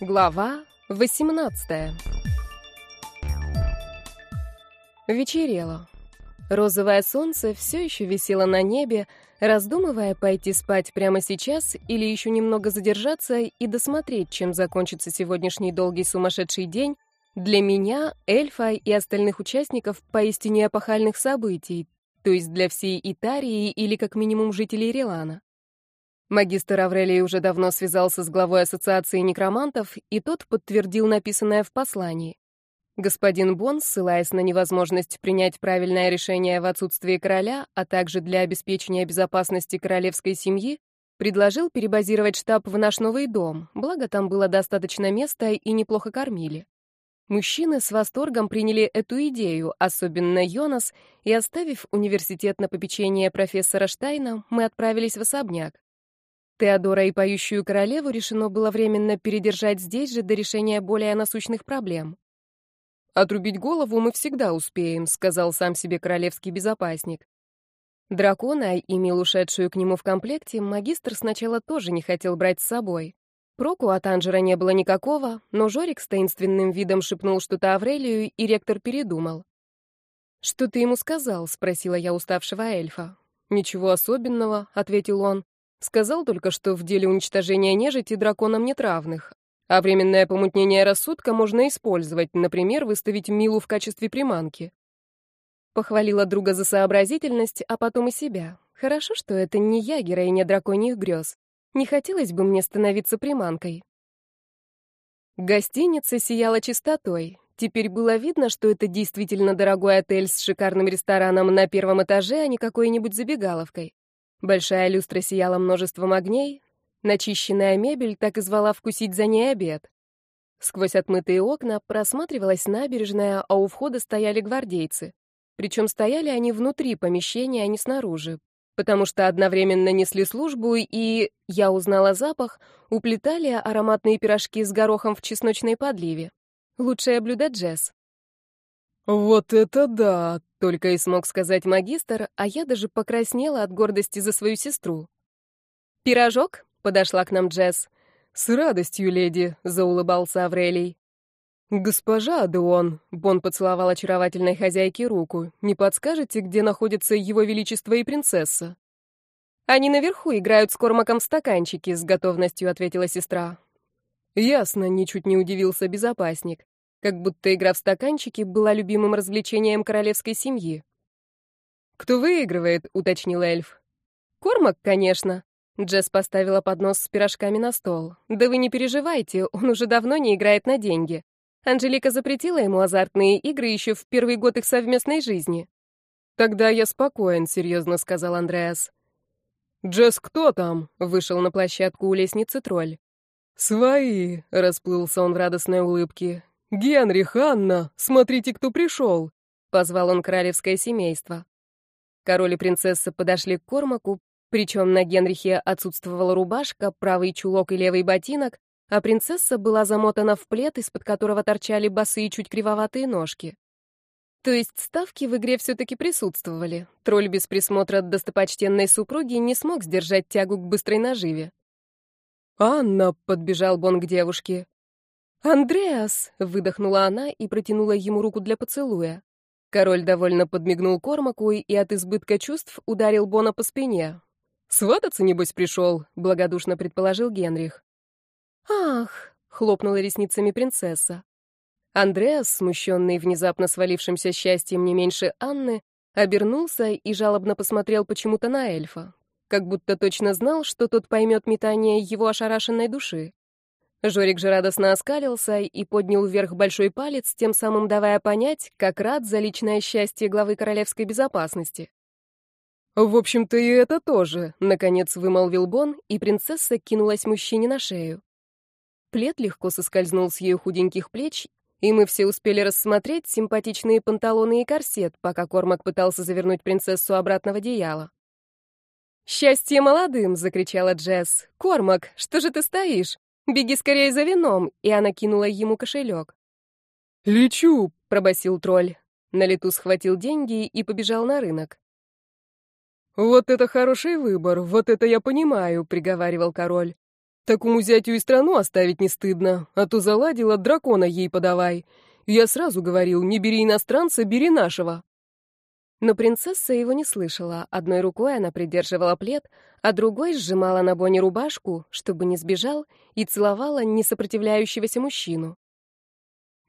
Глава 18 Вечерело. Розовое солнце все еще висело на небе, раздумывая, пойти спать прямо сейчас или еще немного задержаться и досмотреть, чем закончится сегодняшний долгий сумасшедший день, для меня, эльфа и остальных участников поистине эпохальных событий, то есть для всей Итарии или как минимум жителей Релана. Магистр Аврелий уже давно связался с главой Ассоциации некромантов, и тот подтвердил написанное в послании. Господин Бон, ссылаясь на невозможность принять правильное решение в отсутствии короля, а также для обеспечения безопасности королевской семьи, предложил перебазировать штаб в наш новый дом, благо там было достаточно места и неплохо кормили. Мужчины с восторгом приняли эту идею, особенно Йонас, и оставив университет на попечение профессора Штайна, мы отправились в особняк. Теодора и поющую королеву решено было временно передержать здесь же до решения более насущных проблем. «Отрубить голову мы всегда успеем», — сказал сам себе королевский безопасник. Дракона и ушедшую к нему в комплекте магистр сначала тоже не хотел брать с собой. Проку от Анжера не было никакого, но Жорик с таинственным видом шепнул что-то Аврелию, и ректор передумал. «Что ты ему сказал?» — спросила я уставшего эльфа. «Ничего особенного», — ответил он. Сказал только, что в деле уничтожения нежити драконам нет равных, а временное помутнение рассудка можно использовать, например, выставить Милу в качестве приманки. Похвалила друга за сообразительность, а потом и себя. Хорошо, что это не я, героиня драконьих грез. Не хотелось бы мне становиться приманкой. Гостиница сияла чистотой. Теперь было видно, что это действительно дорогой отель с шикарным рестораном на первом этаже, а не какой-нибудь забегаловкой. Большая люстра сияла множеством огней, начищенная мебель так и звала вкусить за ней обед. Сквозь отмытые окна просматривалась набережная, а у входа стояли гвардейцы. Причем стояли они внутри помещения, а не снаружи, потому что одновременно несли службу и, я узнала запах, уплетали ароматные пирожки с горохом в чесночной подливе. Лучшее блюдо Джесс. «Вот это да! Только и смог сказать магистр, а я даже покраснела от гордости за свою сестру. «Пирожок?» — подошла к нам Джесс. «С радостью, леди», — заулыбался Аврелий. «Госпожа Адеон», — Бон поцеловал очаровательной хозяйке руку, — «не подскажете, где находятся его величество и принцесса?» «Они наверху играют с кормаком в стаканчике», — с готовностью ответила сестра. Ясно, ничуть не удивился безопасник как будто игра в стаканчики была любимым развлечением королевской семьи. «Кто выигрывает?» — уточнил эльф. «Кормак, конечно». Джесс поставила поднос с пирожками на стол. «Да вы не переживайте, он уже давно не играет на деньги. Анжелика запретила ему азартные игры еще в первый год их совместной жизни». «Тогда я спокоен», — серьезно сказал Андреас. «Джесс, кто там?» — вышел на площадку у лестницы тролль. «Свои!» — расплылся он в радостной улыбке. Генрих Анна, смотрите, кто пришел!» — позвал он королевское семейство. Король и принцесса подошли к кормаку, причем на Генрихе отсутствовала рубашка, правый чулок и левый ботинок, а принцесса была замотана в плед, из-под которого торчали босые чуть кривоватые ножки. То есть ставки в игре все-таки присутствовали. Тролль без присмотра достопочтенной супруги не смог сдержать тягу к быстрой наживе. «Анна!» — подбежал Бон к девушке. «Андреас!» — выдохнула она и протянула ему руку для поцелуя. Король довольно подмигнул Кормаку и от избытка чувств ударил Бона по спине. «Свататься, небось, пришел», — благодушно предположил Генрих. «Ах!» — хлопнула ресницами принцесса. Андреас, смущенный внезапно свалившимся счастьем не меньше Анны, обернулся и жалобно посмотрел почему-то на эльфа, как будто точно знал, что тот поймет метание его ошарашенной души. Жорик же радостно оскалился и поднял вверх большой палец, тем самым давая понять, как рад за личное счастье главы королевской безопасности. «В общем-то, и это тоже», — наконец вымолвил Бон, и принцесса кинулась мужчине на шею. Плед легко соскользнул с ее худеньких плеч, и мы все успели рассмотреть симпатичные панталоны и корсет, пока Кормак пытался завернуть принцессу обратно в одеяло. «Счастье молодым!» — закричала Джесс. «Кормак, что же ты стоишь? Беги скорее за вином!» И она кинула ему кошелек. «Лечу!» — пробасил тролль. На лету схватил деньги и побежал на рынок. «Вот это хороший выбор, вот это я понимаю», — приговаривал король. «Такому зятю и страну оставить не стыдно, а то заладила, дракона ей подавай. Я сразу говорил, не бери иностранца, бери нашего». Но принцесса его не слышала. Одной рукой она придерживала плед, а другой сжимала на Бонни рубашку, чтобы не сбежал, и целовала несопротивляющегося мужчину.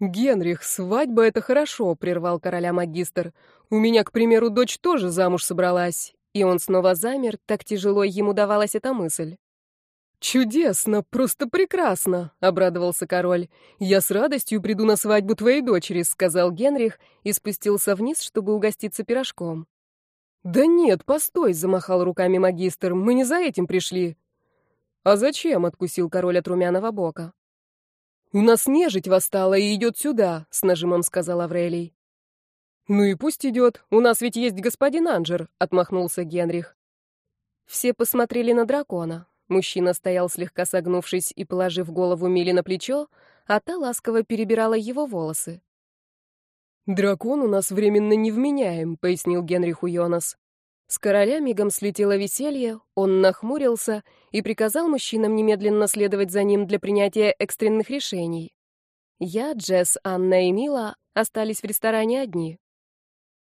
«Генрих, свадьба — это хорошо», — прервал короля магистр. «У меня, к примеру, дочь тоже замуж собралась». И он снова замер, так тяжело ему давалась эта мысль. «Чудесно, просто прекрасно!» — обрадовался король. «Я с радостью приду на свадьбу твоей дочери», — сказал Генрих и спустился вниз, чтобы угоститься пирожком. «Да нет, постой!» — замахал руками магистр. «Мы не за этим пришли!» «А зачем?» — откусил король от румяного бока. «У нас нежить восстала и идет сюда», — с нажимом сказал Аврелий. «Ну и пусть идет, у нас ведь есть господин Анжер», — отмахнулся Генрих. Все посмотрели на дракона. Мужчина стоял слегка согнувшись и положив голову Миле на плечо, а та ласково перебирала его волосы. «Дракон у нас временно невменяем», — пояснил Генриху Йонас. С короля мигом слетело веселье, он нахмурился и приказал мужчинам немедленно следовать за ним для принятия экстренных решений. Я, Джесс, Анна и Мила остались в ресторане одни.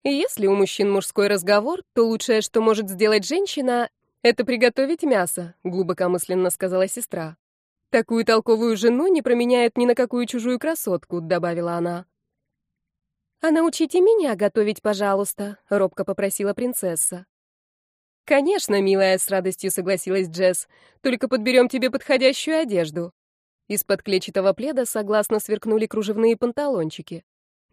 Если у мужчин мужской разговор, то лучшее, что может сделать женщина, «Это приготовить мясо», — глубоко мысленно сказала сестра. «Такую толковую жену не променяют ни на какую чужую красотку», — добавила она. «А научите меня готовить, пожалуйста», — робко попросила принцесса. «Конечно, милая», — с радостью согласилась Джесс. «Только подберем тебе подходящую одежду». Из-под клетчатого пледа согласно сверкнули кружевные панталончики.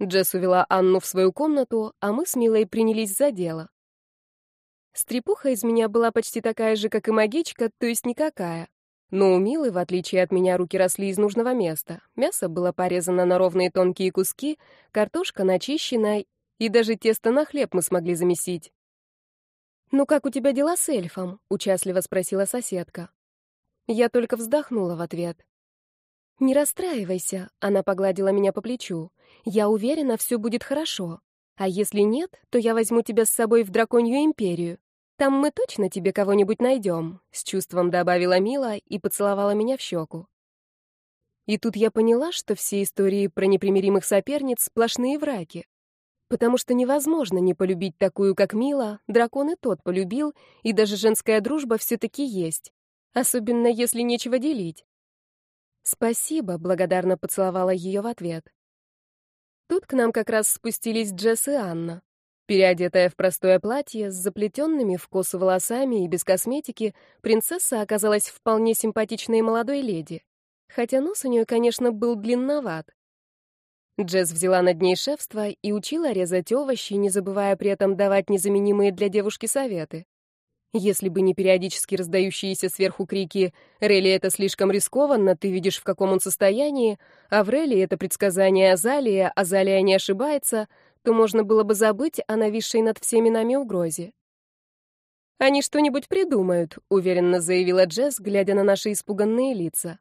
Джесс увела Анну в свою комнату, а мы с Милой принялись за дело. Стрепуха из меня была почти такая же, как и магичка, то есть никакая. Но у Милы, в отличие от меня, руки росли из нужного места. Мясо было порезано на ровные тонкие куски, картошка начищена, и даже тесто на хлеб мы смогли замесить. «Ну как у тебя дела с эльфом?» — участливо спросила соседка. Я только вздохнула в ответ. «Не расстраивайся», — она погладила меня по плечу. «Я уверена, все будет хорошо. А если нет, то я возьму тебя с собой в Драконью Империю. Там мы точно тебе кого-нибудь найдем», — с чувством добавила Мила и поцеловала меня в щеку. И тут я поняла, что все истории про непримиримых соперниц — сплошные враки. Потому что невозможно не полюбить такую, как Мила, дракон и тот полюбил, и даже женская дружба все-таки есть. Особенно, если нечего делить. «Спасибо», — благодарно поцеловала ее в ответ. Тут к нам как раз спустились Джесс и Анна. Переодетая в простое платье, с заплетенными в косы волосами и без косметики, принцесса оказалась вполне симпатичной молодой леди. Хотя нос у нее, конечно, был длинноват. Джесс взяла над ней шефство и учила резать овощи, не забывая при этом давать незаменимые для девушки советы. Если бы не периодически раздающиеся сверху крики «Релли, это слишком рискованно, ты видишь, в каком он состоянии», а в «Аврелли, это предсказание Азалия, а Азалия не ошибается», то можно было бы забыть о нависшей над всеми нами угрозе. «Они что-нибудь придумают», — уверенно заявила Джесс, глядя на наши испуганные лица.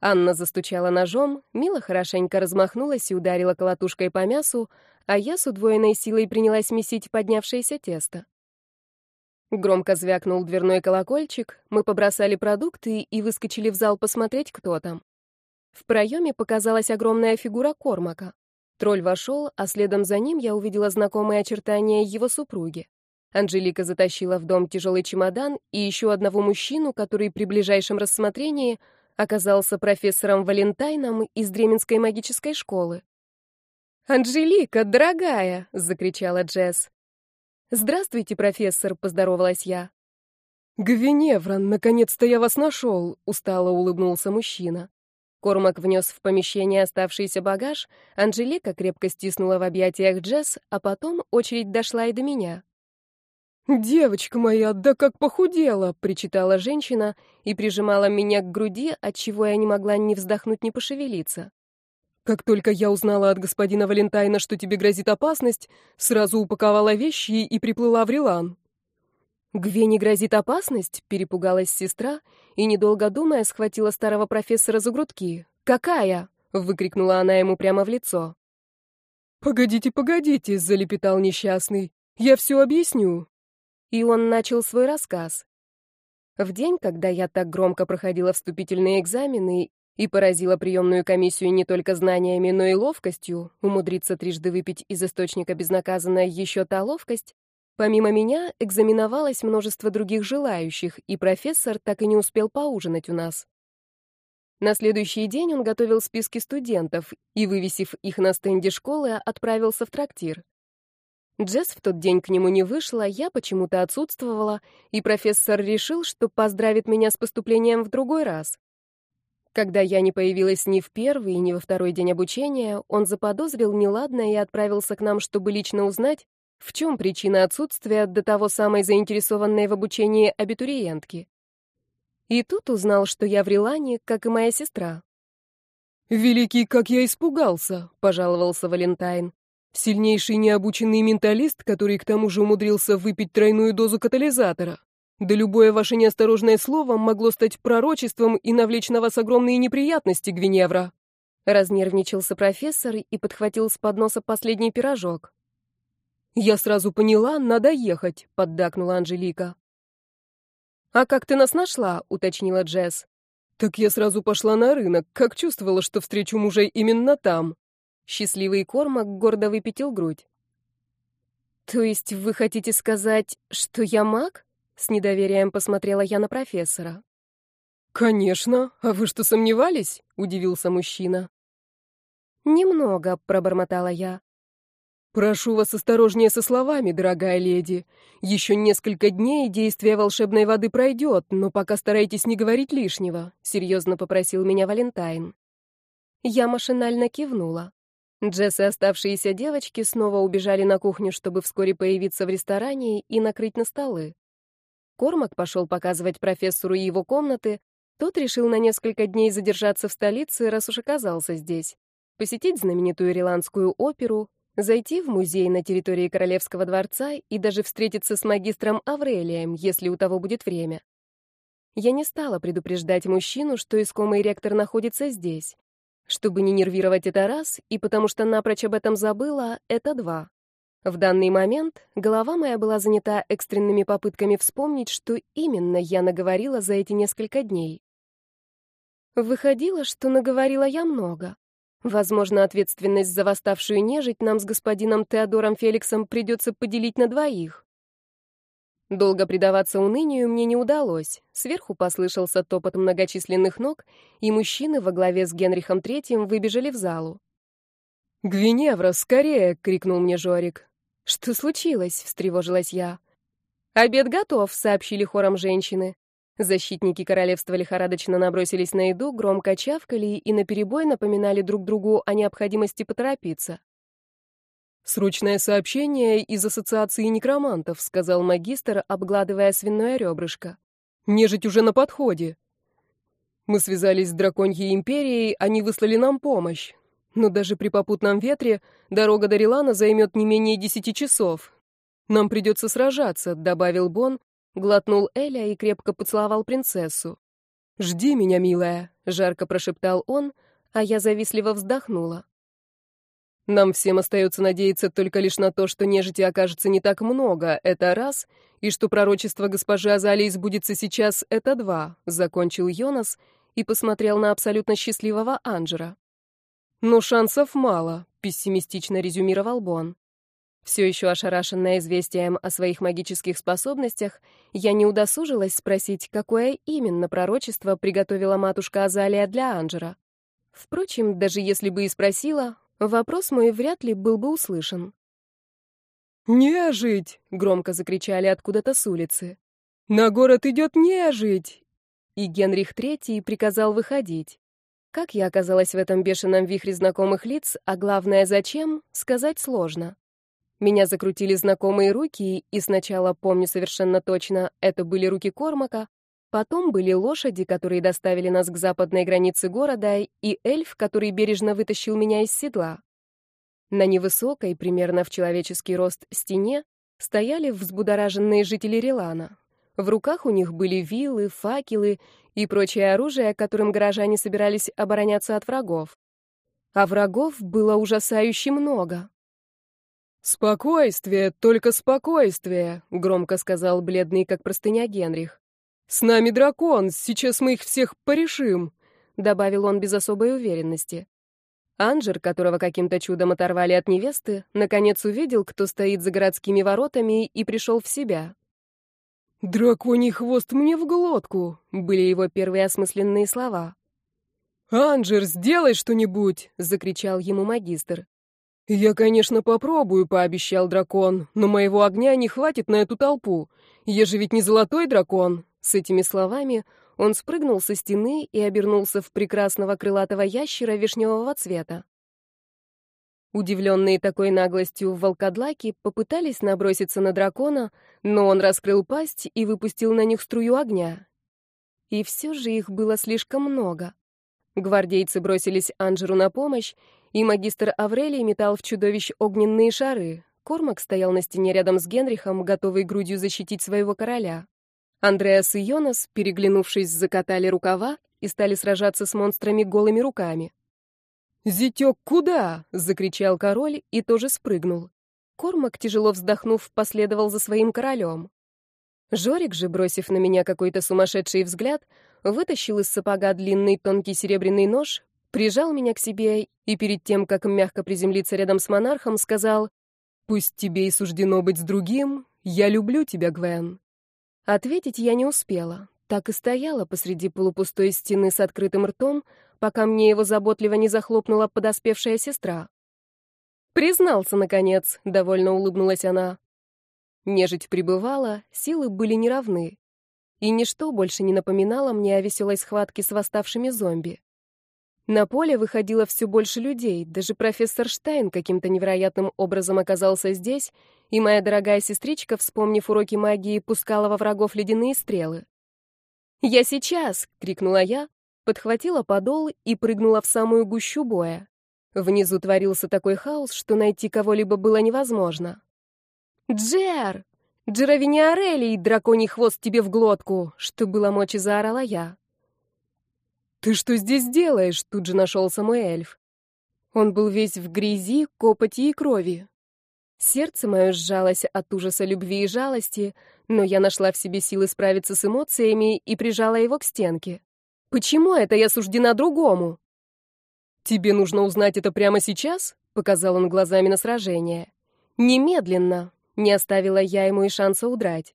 Анна застучала ножом, Мила хорошенько размахнулась и ударила колотушкой по мясу, а я с удвоенной силой принялась месить поднявшееся тесто. Громко звякнул дверной колокольчик, мы побросали продукты и выскочили в зал посмотреть, кто там. В проеме показалась огромная фигура Кормака. Тролль вошел, а следом за ним я увидела знакомые очертания его супруги. Анжелика затащила в дом тяжелый чемодан и еще одного мужчину, который при ближайшем рассмотрении оказался профессором Валентайном из Дременской магической школы. «Анжелика, дорогая!» — закричала Джесс. «Здравствуйте, профессор!» — поздоровалась я. «Гвиневра, наконец-то я вас нашел!» — устало улыбнулся мужчина. Кормак внес в помещение оставшийся багаж, Анжелика крепко стиснула в объятиях Джесс, а потом очередь дошла и до меня. «Девочка моя, да как похудела!» — причитала женщина и прижимала меня к груди, отчего я не могла ни вздохнуть, ни пошевелиться. Как только я узнала от господина Валентайна, что тебе грозит опасность, сразу упаковала вещи и приплыла в Рилан. Гвене грозит опасность? перепугалась сестра и недолго думая схватила старого профессора за грудки. Какая? выкрикнула она ему прямо в лицо. Погодите, погодите, залепетал несчастный. Я все объясню. И он начал свой рассказ. В день, когда я так громко проходила вступительные экзамены и поразила приемную комиссию не только знаниями, но и ловкостью, умудриться трижды выпить из источника безнаказанно еще та ловкость, Помимо меня, экзаменовалось множество других желающих, и профессор так и не успел поужинать у нас. На следующий день он готовил списки студентов и, вывесив их на стенде школы, отправился в трактир. Джесс в тот день к нему не вышла, я почему-то отсутствовала, и профессор решил, что поздравит меня с поступлением в другой раз. Когда я не появилась ни в первый, ни во второй день обучения, он заподозрил неладное и отправился к нам, чтобы лично узнать, в чем причина отсутствия до того самой заинтересованной в обучении абитуриентки? И тут узнал, что я в Рилане, как и моя сестра. «Великий, как я испугался!» — пожаловался Валентайн. «Сильнейший необученный менталист, который к тому же умудрился выпить тройную дозу катализатора. Да любое ваше неосторожное слово могло стать пророчеством и навлечь на вас огромные неприятности, Гвиневра!» Разнервничался профессор и подхватил с подноса последний пирожок. Я сразу поняла, надо ехать, поддакнула Анжелика. А как ты нас нашла? уточнила Джесс. Так я сразу пошла на рынок, как чувствовала, что встречу мужей именно там. Счастливый кормак гордо выпятил грудь. То есть вы хотите сказать, что я маг? С недоверием посмотрела я на профессора. Конечно, а вы что сомневались? удивился мужчина. Немного, пробормотала я. «Прошу вас осторожнее со словами, дорогая леди. Еще несколько дней действие волшебной воды пройдет, но пока старайтесь не говорить лишнего», — серьезно попросил меня Валентайн. Я машинально кивнула. Джесс и оставшиеся девочки снова убежали на кухню, чтобы вскоре появиться в ресторане и накрыть на столы. Кормак пошел показывать профессору его комнаты. Тот решил на несколько дней задержаться в столице, раз уж оказался здесь посетить знаменитую ирландскую оперу, Зайти в музей на территории Королевского дворца и даже встретиться с магистром Аврелием, если у того будет время. Я не стала предупреждать мужчину, что искомый ректор находится здесь. Чтобы не нервировать это раз, и потому что напрочь об этом забыла, это два. В данный момент голова моя была занята экстренными попытками вспомнить, что именно я наговорила за эти несколько дней. Выходило, что наговорила я много. Возможно, ответственность за восставшую нежить нам с господином Теодором Феликсом придется поделить на двоих. Долго предаваться унынию мне не удалось. Сверху послышался топот многочисленных ног, и мужчины во главе с Генрихом Третьим выбежали в залу. «Гвиневра, скорее!» — крикнул мне Жорик. «Что случилось?» — встревожилась я. «Обед готов», — сообщили хором женщины. Защитники королевства лихорадочно набросились на еду, громко чавкали и наперебой напоминали друг другу о необходимости поторопиться. «Срочное сообщение из ассоциации некромантов», — сказал магистр, обгладывая свиное ребрышко. «Нежить уже на подходе. Мы связались с Драконьей Империей, они выслали нам помощь. Но даже при попутном ветре дорога до Рилана займет не менее десяти часов. Нам придется сражаться», — добавил Бон, Глотнул Эля и крепко поцеловал принцессу. «Жди меня, милая», — жарко прошептал он, а я завистливо вздохнула. «Нам всем остается надеяться только лишь на то, что нежити окажется не так много, это раз, и что пророчество госпожи Азалии сбудется сейчас, это два», — закончил Йонас и посмотрел на абсолютно счастливого Анджера. «Но шансов мало», — пессимистично резюмировал Бон. Все еще ошарашенная известием о своих магических способностях, я не удосужилась спросить, какое именно пророчество приготовила матушка Азалия для Анжера. Впрочем, даже если бы и спросила, вопрос мой вряд ли был бы услышан. «Нежить!» — громко закричали откуда-то с улицы. «На город идет нежить!» И Генрих III приказал выходить. Как я оказалась в этом бешеном вихре знакомых лиц, а главное, зачем, сказать сложно. Меня закрутили знакомые руки, и сначала, помню совершенно точно, это были руки Кормака, потом были лошади, которые доставили нас к западной границе города, и эльф, который бережно вытащил меня из седла. На невысокой, примерно в человеческий рост, стене стояли взбудораженные жители Релана. В руках у них были вилы, факелы и прочее оружие, которым горожане собирались обороняться от врагов. А врагов было ужасающе много. «Спокойствие, только спокойствие», — громко сказал бледный, как простыня Генрих. «С нами дракон, сейчас мы их всех порешим», — добавил он без особой уверенности. Анжер, которого каким-то чудом оторвали от невесты, наконец увидел, кто стоит за городскими воротами, и пришел в себя. «Драконий хвост мне в глотку!» — были его первые осмысленные слова. «Анжер, сделай что-нибудь!» — закричал ему магистр. «Я, конечно, попробую», — пообещал дракон, «но моего огня не хватит на эту толпу. Я же ведь не золотой дракон». С этими словами он спрыгнул со стены и обернулся в прекрасного крылатого ящера вишневого цвета. Удивленные такой наглостью волкодлаки попытались наброситься на дракона, но он раскрыл пасть и выпустил на них струю огня. И все же их было слишком много. Гвардейцы бросились Анжеру на помощь, и магистр Аврелий метал в чудовищ огненные шары. Кормак стоял на стене рядом с Генрихом, готовый грудью защитить своего короля. Андреас и Йонас, переглянувшись, закатали рукава и стали сражаться с монстрами голыми руками. «Зятек, куда?» — закричал король и тоже спрыгнул. Кормак, тяжело вздохнув, последовал за своим королем. Жорик же, бросив на меня какой-то сумасшедший взгляд, вытащил из сапога длинный тонкий серебряный нож, прижал меня к себе и перед тем, как мягко приземлиться рядом с монархом, сказал «Пусть тебе и суждено быть с другим, я люблю тебя, Гвен». Ответить я не успела, так и стояла посреди полупустой стены с открытым ртом, пока мне его заботливо не захлопнула подоспевшая сестра. «Признался, наконец», — довольно улыбнулась она. Нежить пребывала, силы были неравны. И ничто больше не напоминало мне о веселой схватке с восставшими зомби. На поле выходило все больше людей, даже профессор Штайн каким-то невероятным образом оказался здесь, и моя дорогая сестричка, вспомнив уроки магии, пускала во врагов ледяные стрелы. «Я сейчас!» — крикнула я, подхватила подол и прыгнула в самую гущу боя. Внизу творился такой хаос, что найти кого-либо было невозможно. «Джер! Джеровини Орелий, драконий хвост тебе в глотку!» — что было мочи заорала я. «Ты что здесь делаешь?» — тут же нашелся мой эльф. Он был весь в грязи, копоти и крови. Сердце мое сжалось от ужаса любви и жалости, но я нашла в себе силы справиться с эмоциями и прижала его к стенке. «Почему это я суждена другому?» «Тебе нужно узнать это прямо сейчас?» — показал он глазами на сражение. «Немедленно!» — не оставила я ему и шанса удрать.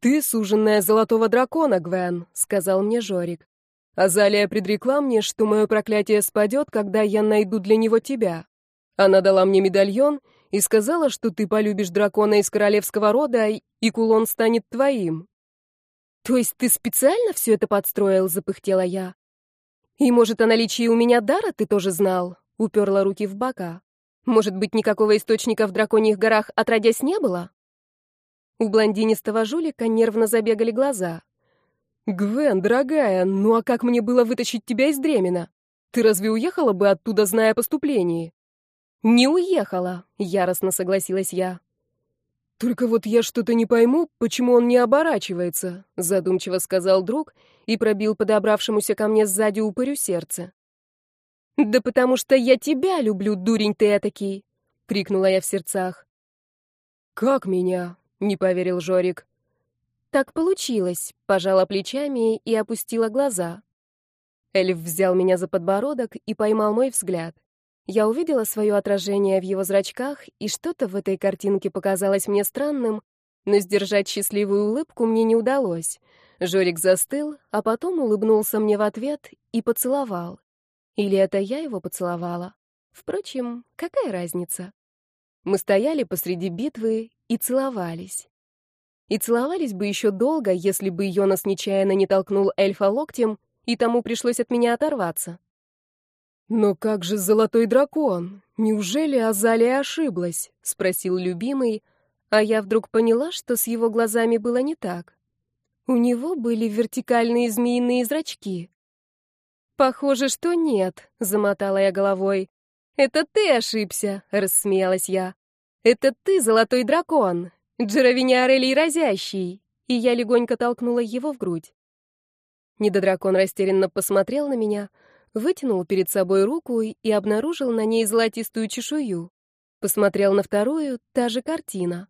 «Ты суженная золотого дракона, Гвен», — сказал мне Жорик. Азалия предрекла мне, что мое проклятие спадет, когда я найду для него тебя. Она дала мне медальон и сказала, что ты полюбишь дракона из королевского рода, и кулон станет твоим». «То есть ты специально все это подстроил?» — запыхтела я. «И, может, о наличии у меня дара ты тоже знал?» — уперла руки в бока. «Может быть, никакого источника в драконьих горах отродясь не было?» У блондинистого жулика нервно забегали глаза. «Гвен, дорогая, ну а как мне было вытащить тебя из Дремена? Ты разве уехала бы оттуда, зная о поступлении?» «Не уехала», — яростно согласилась я. «Только вот я что-то не пойму, почему он не оборачивается», — задумчиво сказал друг и пробил подобравшемуся ко мне сзади упырю сердце. «Да потому что я тебя люблю, дурень ты этакий!» — крикнула я в сердцах. «Как меня?» — не поверил Жорик. Так получилось, пожала плечами и опустила глаза. Эльф взял меня за подбородок и поймал мой взгляд. Я увидела свое отражение в его зрачках, и что-то в этой картинке показалось мне странным, но сдержать счастливую улыбку мне не удалось. Жорик застыл, а потом улыбнулся мне в ответ и поцеловал. Или это я его поцеловала? Впрочем, какая разница? Мы стояли посреди битвы и целовались и целовались бы еще долго, если бы Йонас нечаянно не толкнул эльфа локтем, и тому пришлось от меня оторваться. «Но как же золотой дракон? Неужели Азалия ошиблась?» — спросил любимый, а я вдруг поняла, что с его глазами было не так. У него были вертикальные змеиные зрачки. «Похоже, что нет», — замотала я головой. «Это ты ошибся», — рассмеялась я. «Это ты, золотой дракон. Джеровини Орелий разящий!» И я легонько толкнула его в грудь. Недодракон растерянно посмотрел на меня, вытянул перед собой руку и обнаружил на ней золотистую чешую. Посмотрел на вторую, та же картина.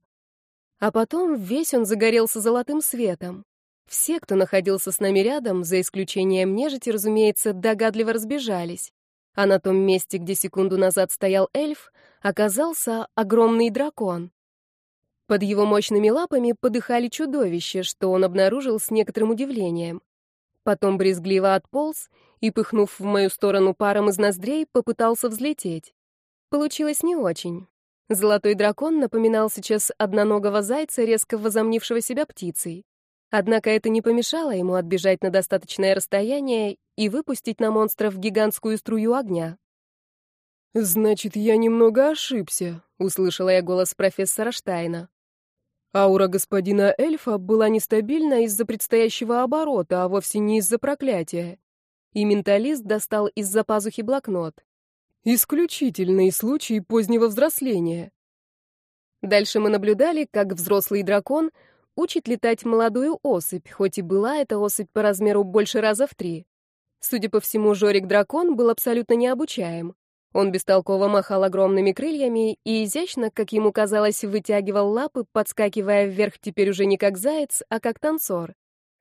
А потом весь он загорелся золотым светом. Все, кто находился с нами рядом, за исключением нежити, разумеется, догадливо разбежались. А на том месте, где секунду назад стоял эльф, оказался огромный дракон. Под его мощными лапами подыхали чудовище, что он обнаружил с некоторым удивлением. Потом брезгливо отполз и, пыхнув в мою сторону паром из ноздрей, попытался взлететь. Получилось не очень. Золотой дракон напоминал сейчас одноногого зайца, резко возомнившего себя птицей. Однако это не помешало ему отбежать на достаточное расстояние и выпустить на монстров гигантскую струю огня. «Значит, я немного ошибся», — услышала я голос профессора Штайна. Аура господина эльфа была нестабильна из-за предстоящего оборота, а вовсе не из-за проклятия. И менталист достал из-за пазухи блокнот. Исключительный случай позднего взросления. Дальше мы наблюдали, как взрослый дракон учит летать молодую особь, хоть и была эта особь по размеру больше раза в три. Судя по всему, Жорик-дракон был абсолютно необучаем. Он бестолково махал огромными крыльями и изящно, как ему казалось, вытягивал лапы, подскакивая вверх теперь уже не как заяц, а как танцор.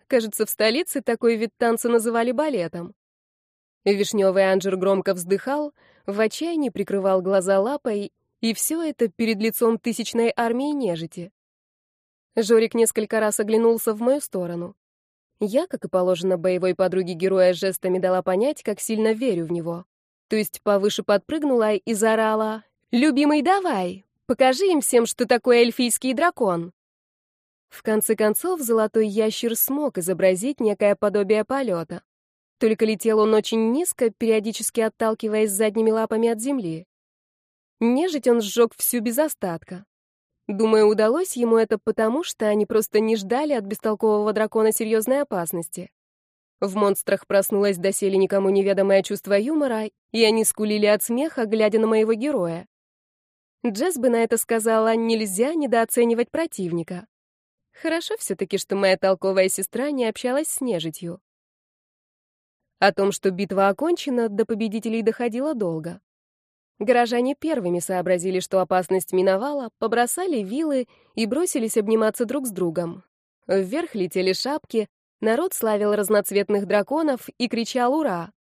Кажется, в столице такой вид танца называли балетом. Вишневый Анджер громко вздыхал, в отчаянии прикрывал глаза лапой, и все это перед лицом тысячной армии нежити. Жорик несколько раз оглянулся в мою сторону. Я, как и положено боевой подруге героя, жестами дала понять, как сильно верю в него то есть повыше подпрыгнула и заорала «Любимый, давай! Покажи им всем, что такое эльфийский дракон!» В конце концов, золотой ящер смог изобразить некое подобие полета. Только летел он очень низко, периодически отталкиваясь задними лапами от земли. Нежить он сжег всю без остатка. Думаю, удалось ему это потому, что они просто не ждали от бестолкового дракона серьезной опасности. В монстрах проснулось доселе никому неведомое чувство юмора, и они скулили от смеха, глядя на моего героя. Джесс бы на это сказала, нельзя недооценивать противника. Хорошо все-таки, что моя толковая сестра не общалась с нежитью. О том, что битва окончена, до победителей доходило долго. Горожане первыми сообразили, что опасность миновала, побросали вилы и бросились обниматься друг с другом. Вверх летели шапки, Народ славил разноцветных драконов и кричал «Ура!».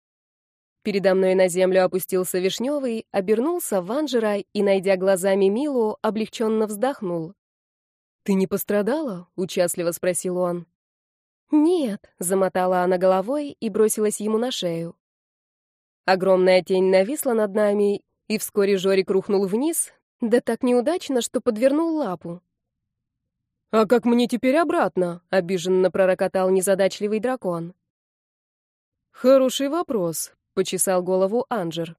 Передо мной на землю опустился Вишневый, обернулся в Анжера и, найдя глазами Милу, облегченно вздохнул. «Ты не пострадала?» — участливо спросил он. «Нет», — замотала она головой и бросилась ему на шею. Огромная тень нависла над нами, и вскоре Жорик рухнул вниз, да так неудачно, что подвернул лапу. «А как мне теперь обратно?» — обиженно пророкотал незадачливый дракон. «Хороший вопрос», — почесал голову Анджер.